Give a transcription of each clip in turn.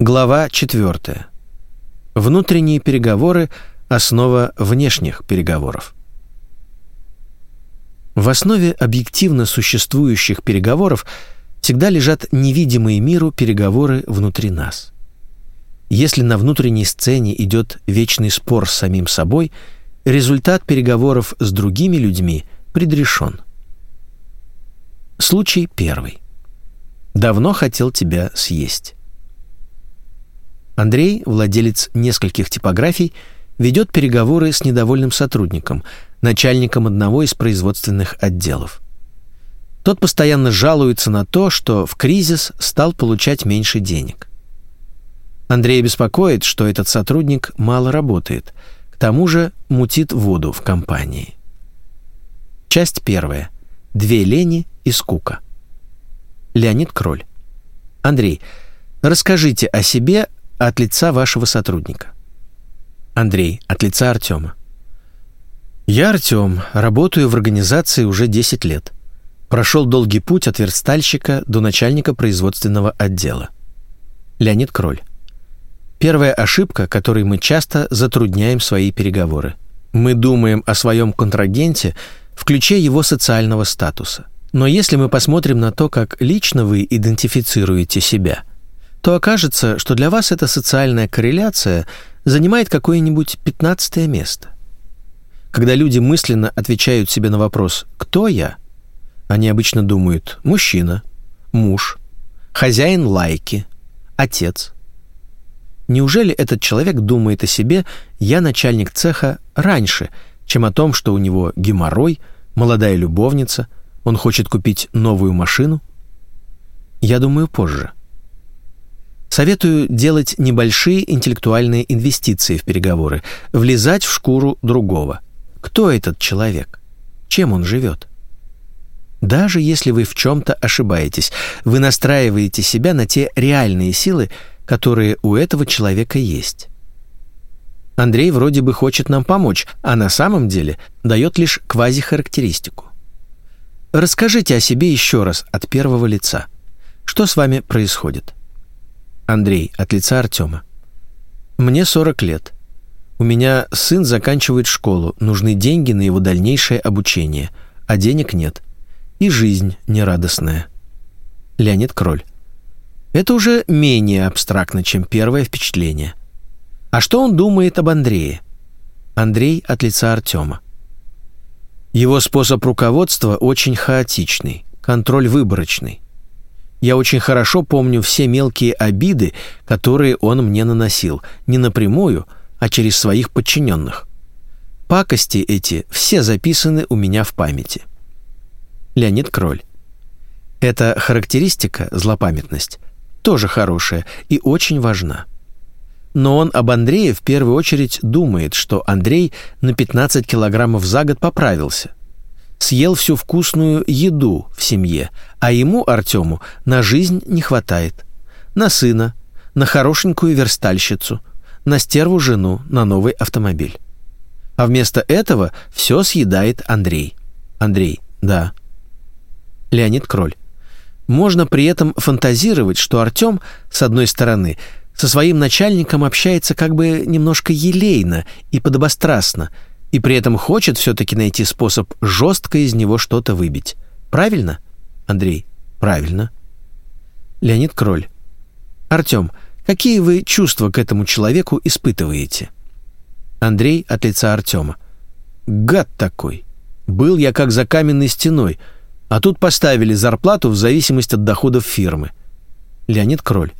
Глава 4. Внутренние переговоры – основа внешних переговоров. В основе объективно существующих переговоров всегда лежат невидимые миру переговоры внутри нас. Если на внутренней сцене идет вечный спор с самим собой, результат переговоров с другими людьми предрешен. Случай первый. Давно хотел тебя съесть. Андрей, владелец нескольких типографий, ведет переговоры с недовольным сотрудником, начальником одного из производственных отделов. Тот постоянно жалуется на то, что в кризис стал получать меньше денег. Андрей беспокоит, что этот сотрудник мало работает, к тому же мутит воду в компании. Часть первая. Две лени и скука. Леонид Кроль. Андрей, расскажите о себе от лица вашего сотрудника. Андрей, от лица Артема. Я Артем, работаю в организации уже 10 лет. Прошел долгий путь от верстальщика до начальника производственного отдела. Леонид Кроль. Первая ошибка, которой мы часто затрудняем свои переговоры. Мы думаем о своем контрагенте в ключе его социального статуса. Но если мы посмотрим на то, как лично вы идентифицируете себя, то окажется, что для вас эта социальная корреляция занимает какое-нибудь пятнадцатое место. Когда люди мысленно отвечают себе на вопрос «Кто я?», они обычно думают «Мужчина», «Муж», «Хозяин лайки», «Отец». Неужели этот человек думает о себе «Я начальник цеха» раньше, чем о том, что у него геморрой, молодая любовница, он хочет купить новую машину? Я думаю позже. Советую делать небольшие интеллектуальные инвестиции в переговоры, влезать в шкуру другого. Кто этот человек? Чем он живет? Даже если вы в чем-то ошибаетесь, вы настраиваете себя на те реальные силы, которые у этого человека есть. Андрей вроде бы хочет нам помочь, а на самом деле дает лишь квазихарактеристику. Расскажите о себе еще раз от первого лица. Что с вами происходит? Андрей, от лица Артема. Мне 40 лет. У меня сын заканчивает школу, нужны деньги на его дальнейшее обучение, а денег нет. И жизнь нерадостная. Леонид Кроль. Это уже менее абстрактно, чем первое впечатление. А что он думает об Андрее? Андрей от лица Артема. Его способ руководства очень хаотичный, контроль выборочный. Я очень хорошо помню все мелкие обиды, которые он мне наносил, не напрямую, а через своих подчиненных. Пакости эти все записаны у меня в памяти. Леонид Кроль. Эта характеристика, злопамятность, тоже хорошая и очень важна. Но он об Андрее в первую очередь думает, что Андрей на 15 килограммов за год поправился съел всю вкусную еду в семье, а ему, Артему, на жизнь не хватает. На сына, на хорошенькую верстальщицу, на стерву жену, на новый автомобиль. А вместо этого все съедает Андрей. Андрей, да. Леонид Кроль. Можно при этом фантазировать, что Артем, с одной стороны, со своим начальником общается как бы немножко елейно и подобострастно – и при этом хочет все-таки найти способ жестко из него что-то выбить. Правильно, Андрей? Правильно. Леонид Кроль. Артем, какие вы чувства к этому человеку испытываете? Андрей от лица Артема. Гад такой. Был я как за каменной стеной, а тут поставили зарплату в зависимости от доходов фирмы. Леонид Кроль.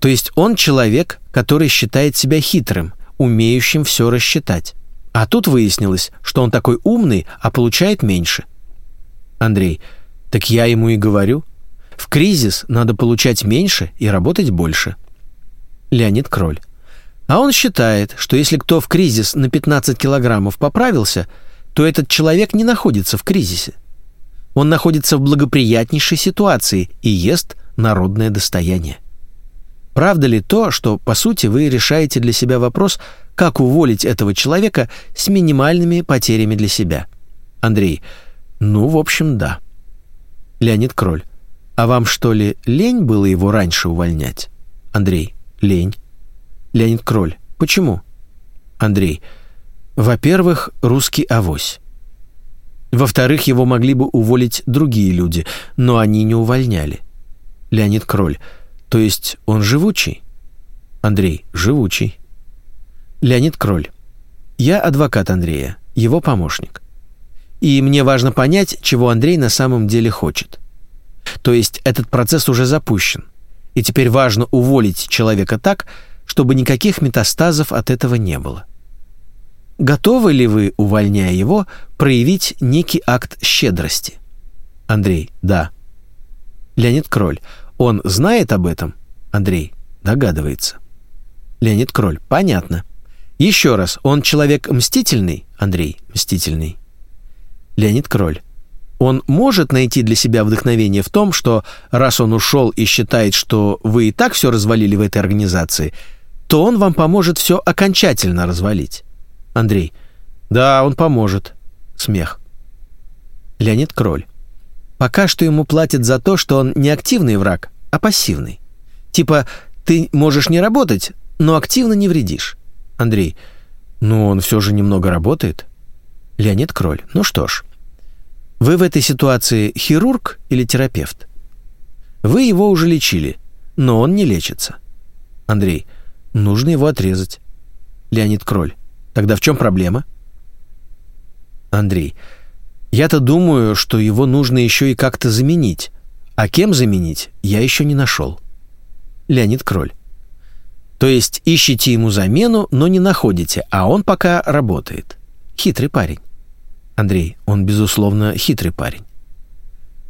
То есть он человек, который считает себя хитрым, умеющим все рассчитать. А тут выяснилось, что он такой умный, а получает меньше. Андрей, так я ему и говорю. В кризис надо получать меньше и работать больше. Леонид Кроль. А он считает, что если кто в кризис на 15 килограммов поправился, то этот человек не находится в кризисе. Он находится в благоприятнейшей ситуации и ест народное достояние. Правда ли то, что, по сути, вы решаете для себя вопрос, как уволить этого человека с минимальными потерями для себя? Андрей. Ну, в общем, да. Леонид Кроль. А вам что ли лень было его раньше увольнять? Андрей. Лень. Леонид Кроль. Почему? Андрей. Во-первых, русский авось. Во-вторых, его могли бы уволить другие люди, но они не увольняли. Леонид Кроль. То есть он живучий? Андрей. Живучий. Леонид Кроль. Я адвокат Андрея, его помощник. И мне важно понять, чего Андрей на самом деле хочет. То есть этот процесс уже запущен. И теперь важно уволить человека так, чтобы никаких метастазов от этого не было. Готовы ли вы, увольняя его, проявить некий акт щедрости? Андрей. Да. Леонид Кроль. Он знает об этом? Андрей. Догадывается. Леонид Кроль. Понятно. Еще раз, он человек мстительный? Андрей. Мстительный. Леонид Кроль. Он может найти для себя вдохновение в том, что раз он ушел и считает, что вы и так все развалили в этой организации, то он вам поможет все окончательно развалить. Андрей. Да, он поможет. Смех. Леонид Кроль. Пока что ему платят за то, что он не активный враг, а пассивный. Типа, ты можешь не работать, но активно не вредишь. Андрей. Ну, он все же немного работает. Леонид Кроль. Ну что ж, вы в этой ситуации хирург или терапевт? Вы его уже лечили, но он не лечится. Андрей, нужно его отрезать. Леонид Кроль, тогда в чем проблема? Андрей, я-то думаю, что его нужно еще и как-то заменить. А кем заменить, я еще не нашел. Леонид Кроль. То есть ищете ему замену, но не находите, а он пока работает. Хитрый парень. Андрей, он, безусловно, хитрый парень.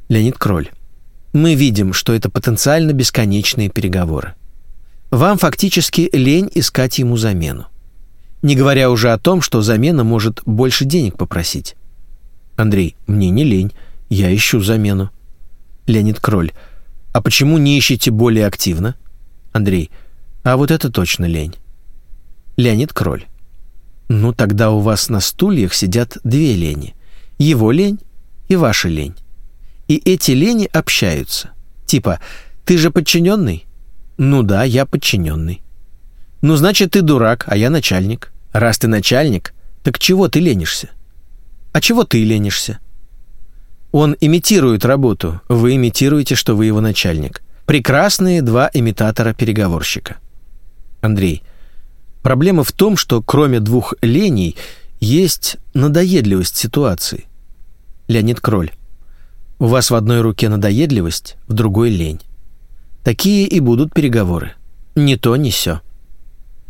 Леонид Кроль. Мы видим, что это потенциально бесконечные переговоры. Вам фактически лень искать ему замену. Не говоря уже о том, что замена может больше денег попросить. Андрей, мне не лень, я ищу замену. Леонид Кроль. А почему не ищете более активно? Андрей. А вот это точно лень. Леонид Кроль. Ну, тогда у вас на стульях сидят две лени. Его лень и ваша лень. И эти лени общаются. Типа, ты же подчиненный? Ну да, я подчиненный. Ну, значит, ты дурак, а я начальник. Раз ты начальник, так чего ты ленишься? А чего ты ленишься? Он имитирует работу, вы имитируете, что вы его начальник. Прекрасные два имитатора-переговорщика. Андрей, Проблема в том, что кроме двух леней есть надоедливость ситуации. Леонид Кроль. У вас в одной руке надоедливость, в другой лень. Такие и будут переговоры. Ни то, ни сё.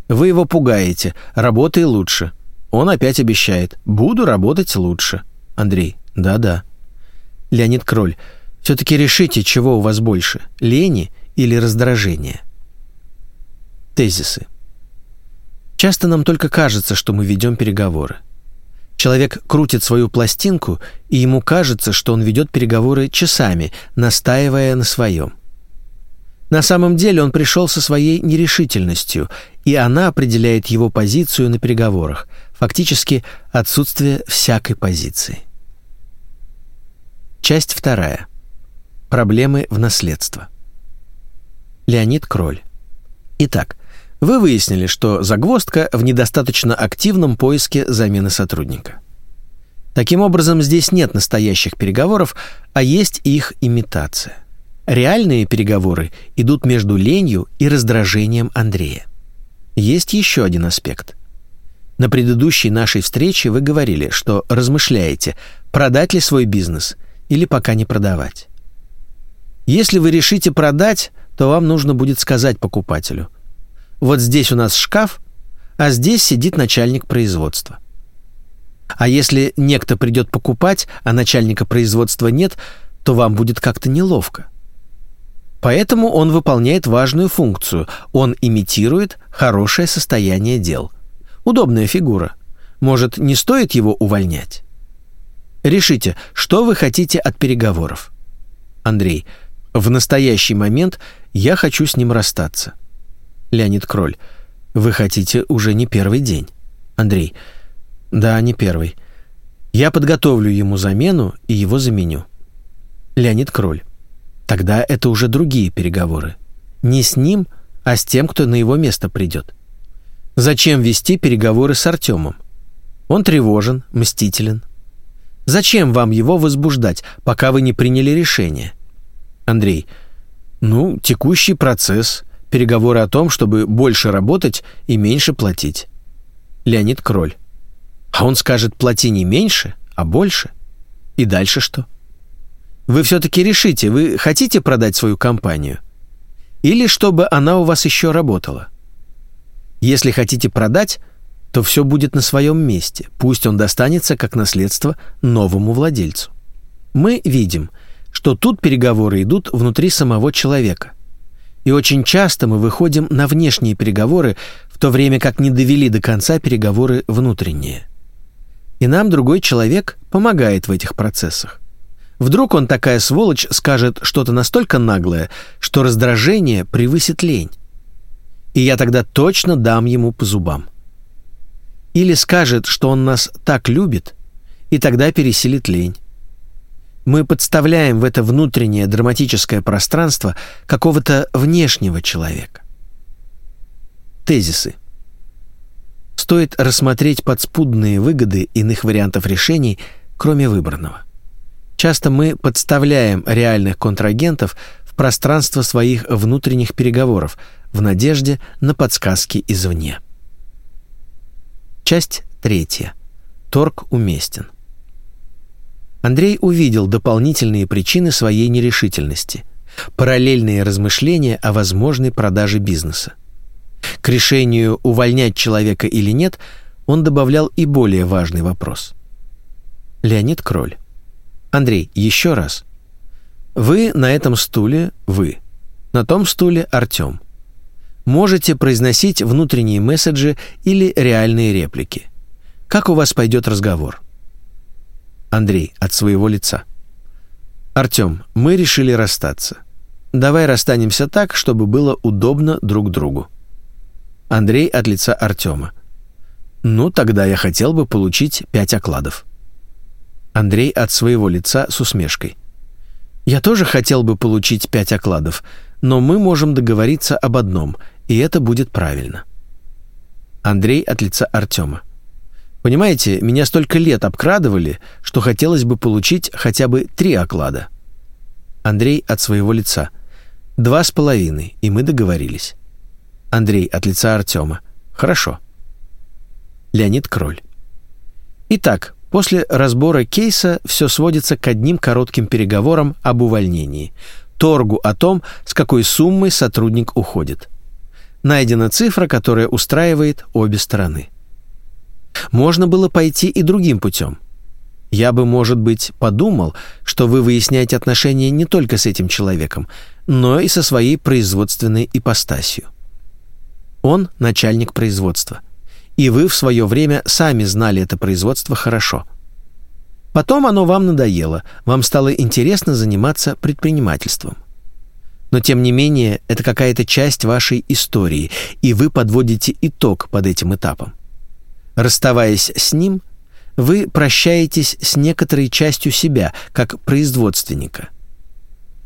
Вы его пугаете. Работай лучше. Он опять обещает. Буду работать лучше. Андрей. Да-да. Леонид Кроль. Все-таки решите, чего у вас больше. Лени или раздражения. Тезисы. Часто нам только кажется, что мы ведем переговоры. Человек крутит свою пластинку, и ему кажется, что он ведет переговоры часами, настаивая на своем. На самом деле он пришел со своей нерешительностью, и она определяет его позицию на переговорах, фактически отсутствие всякой позиции. Часть вторая. Проблемы в наследство. Леонид Кроль. Итак, вы выяснили, что загвоздка в недостаточно активном поиске замены сотрудника. Таким образом, здесь нет настоящих переговоров, а есть их имитация. Реальные переговоры идут между ленью и раздражением Андрея. Есть еще один аспект. На предыдущей нашей встрече вы говорили, что размышляете, продать ли свой бизнес или пока не продавать. Если вы решите продать, то вам нужно будет сказать покупателю – вот здесь у нас шкаф, а здесь сидит начальник производства. А если некто придет покупать, а начальника производства нет, то вам будет как-то неловко. Поэтому он выполняет важную функцию. Он имитирует хорошее состояние дел. Удобная фигура. Может, не стоит его увольнять? Решите, что вы хотите от переговоров. Андрей, в настоящий момент я хочу с ним расстаться. Леонид Кроль. Вы хотите уже не первый день. Андрей. Да, не первый. Я подготовлю ему замену и его заменю. Леонид Кроль. Тогда это уже другие переговоры. Не с ним, а с тем, кто на его место придет. Зачем вести переговоры с Артемом? Он тревожен, мстителен. Зачем вам его возбуждать, пока вы не приняли решение? Андрей, ну, текущий процесс, переговоры о том, чтобы больше работать и меньше платить. Леонид Кроль. А он скажет, плати не меньше, а больше. И дальше что? Вы все-таки решите, вы хотите продать свою компанию? Или чтобы она у вас еще работала? Если хотите продать, то все будет на своем месте. Пусть он достанется как наследство новому владельцу. Мы видим, что тут переговоры идут внутри самого человека. И очень часто мы выходим на внешние переговоры, в то время как не довели до конца переговоры внутренние. И нам другой человек помогает в этих процессах. Вдруг он такая сволочь скажет что-то настолько наглое, что раздражение превысит лень. И я тогда точно дам ему по зубам. Или скажет, что он нас так любит, и тогда пересилит лень. Мы подставляем в это внутреннее драматическое пространство какого-то внешнего человека. Тезисы. Стоит рассмотреть подспудные выгоды иных вариантов решений, кроме выбранного. Часто мы подставляем реальных контрагентов в пространство своих внутренних переговоров в надежде на подсказки извне. Часть третья. Торг уместен. Андрей увидел дополнительные причины своей нерешительности, параллельные размышления о возможной продаже бизнеса. К решению, увольнять человека или нет, он добавлял и более важный вопрос. Леонид Кроль. Андрей, еще раз. Вы на этом стуле – вы. На том стуле – Артем можете произносить внутренние месседжи или реальные реплики. Как у вас пойдет разговор? Андрей от своего лица. Артем, мы решили расстаться. Давай расстанемся так, чтобы было удобно друг другу. Андрей от лица Артема. Ну, тогда я хотел бы получить пять окладов. Андрей от своего лица с усмешкой. Я тоже хотел бы получить пять окладов, но мы можем договориться об одном, и это будет правильно. Андрей от лица Артема. Понимаете, меня столько лет обкрадывали, что хотелось бы получить хотя бы три оклада. Андрей от своего лица. Два с половиной, и мы договорились. Андрей от лица Артема. Хорошо. Леонид Кроль. Итак, после разбора кейса все сводится к одним коротким переговорам об увольнении – торгу о том, с какой суммой сотрудник уходит. Найдена цифра, которая устраивает обе стороны. Можно было пойти и другим путем. Я бы, может быть, подумал, что вы выясняете отношения не только с этим человеком, но и со своей производственной ипостасью. Он начальник производства. И вы в свое время сами знали это производство хорошо – Потом оно вам надоело, вам стало интересно заниматься предпринимательством. Но тем не менее, это какая-то часть вашей истории, и вы подводите итог под этим этапом. Расставаясь с ним, вы прощаетесь с некоторой частью себя, как производственника.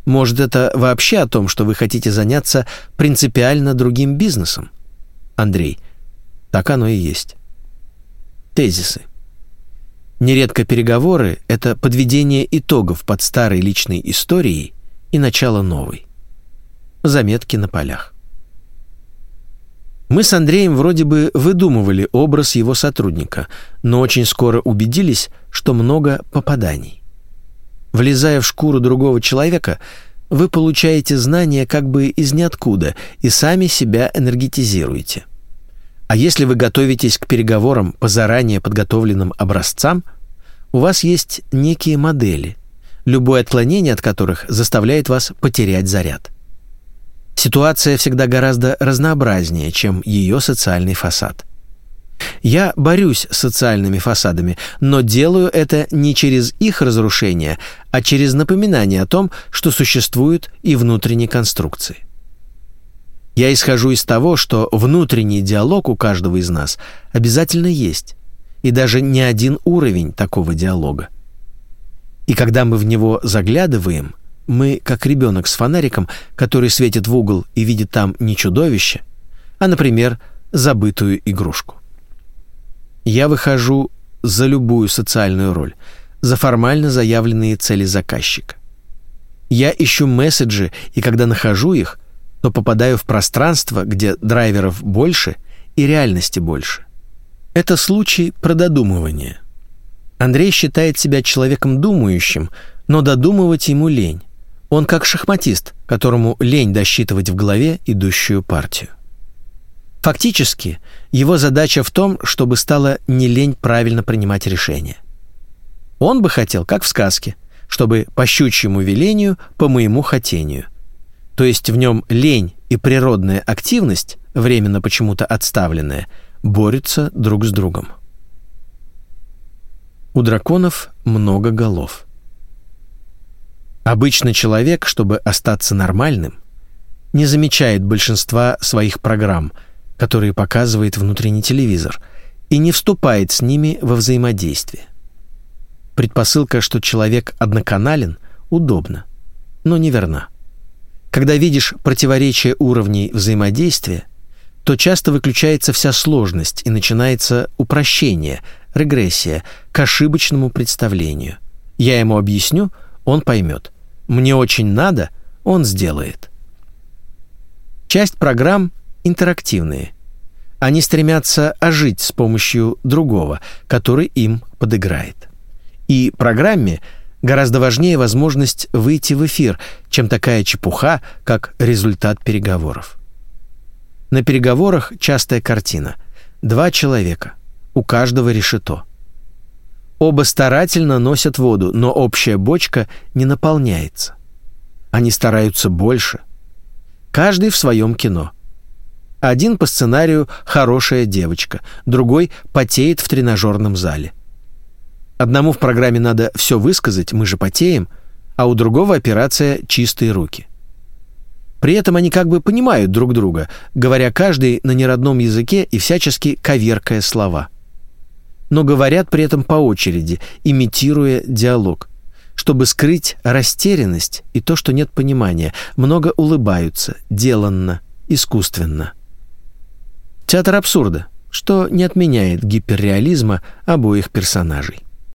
Может, это вообще о том, что вы хотите заняться принципиально другим бизнесом? Андрей, так оно и есть. Тезисы. Нередко переговоры — это подведение итогов под старой личной историей и начало новой. Заметки на полях. Мы с Андреем вроде бы выдумывали образ его сотрудника, но очень скоро убедились, что много попаданий. Влезая в шкуру другого человека, вы получаете знания как бы из ниоткуда и сами себя энергетизируете. А если вы готовитесь к переговорам по заранее подготовленным образцам, у вас есть некие модели, любое отклонение от которых заставляет вас потерять заряд. Ситуация всегда гораздо разнообразнее, чем ее социальный фасад. Я борюсь с социальными фасадами, но делаю это не через их разрушение, а через напоминание о том, что существуют и внутренние конструкции. Я исхожу из того, что внутренний диалог у каждого из нас обязательно есть, и даже не один уровень такого диалога. И когда мы в него заглядываем, мы как ребенок с фонариком, который светит в угол и видит там не чудовище, а, например, забытую игрушку. Я выхожу за любую социальную роль, за формально заявленные цели заказчика. Я ищу месседжи, и когда нахожу их, то попадаю в пространство, где драйверов больше и реальности больше. Это случай прододумывания. Андрей считает себя человеком думающим, но додумывать ему лень. Он как шахматист, которому лень досчитывать в голове идущую партию. Фактически, его задача в том, чтобы стало не лень правильно принимать решения. Он бы хотел, как в сказке, чтобы по щучьему велению, по моему хотению. То есть в нем лень и природная активность, временно почему-то отставленная, борются друг с другом. У драконов много голов. Обычно человек, чтобы остаться нормальным, не замечает большинства своих программ – которые показывает внутренний телевизор, и не вступает с ними во взаимодействие. Предпосылка, что человек одноканален, удобна, но неверна. Когда видишь противоречие уровней взаимодействия, то часто выключается вся сложность и начинается упрощение, регрессия к ошибочному представлению. Я ему объясню, он поймет. Мне очень надо, он сделает. Часть программ интерактивные. Они стремятся ожить с помощью другого, который им подыграет. И программе гораздо важнее возможность выйти в эфир, чем такая чепуха, как результат переговоров. На переговорах частая картина. Два человека, у каждого решето. Оба старательно носят воду, но общая бочка не наполняется. Они стараются больше. Каждый в своем кино – один по сценарию «хорошая девочка», другой потеет в тренажерном зале. Одному в программе надо все высказать, мы же потеем, а у другого операция «чистые руки». При этом они как бы понимают друг друга, говоря каждый на неродном языке и всячески коверкая слова. Но говорят при этом по очереди, имитируя диалог. Чтобы скрыть растерянность и то, что нет понимания, много улыбаются, деланно, искусственно. Театр абсурда, что не отменяет гиперреализма обоих персонажей.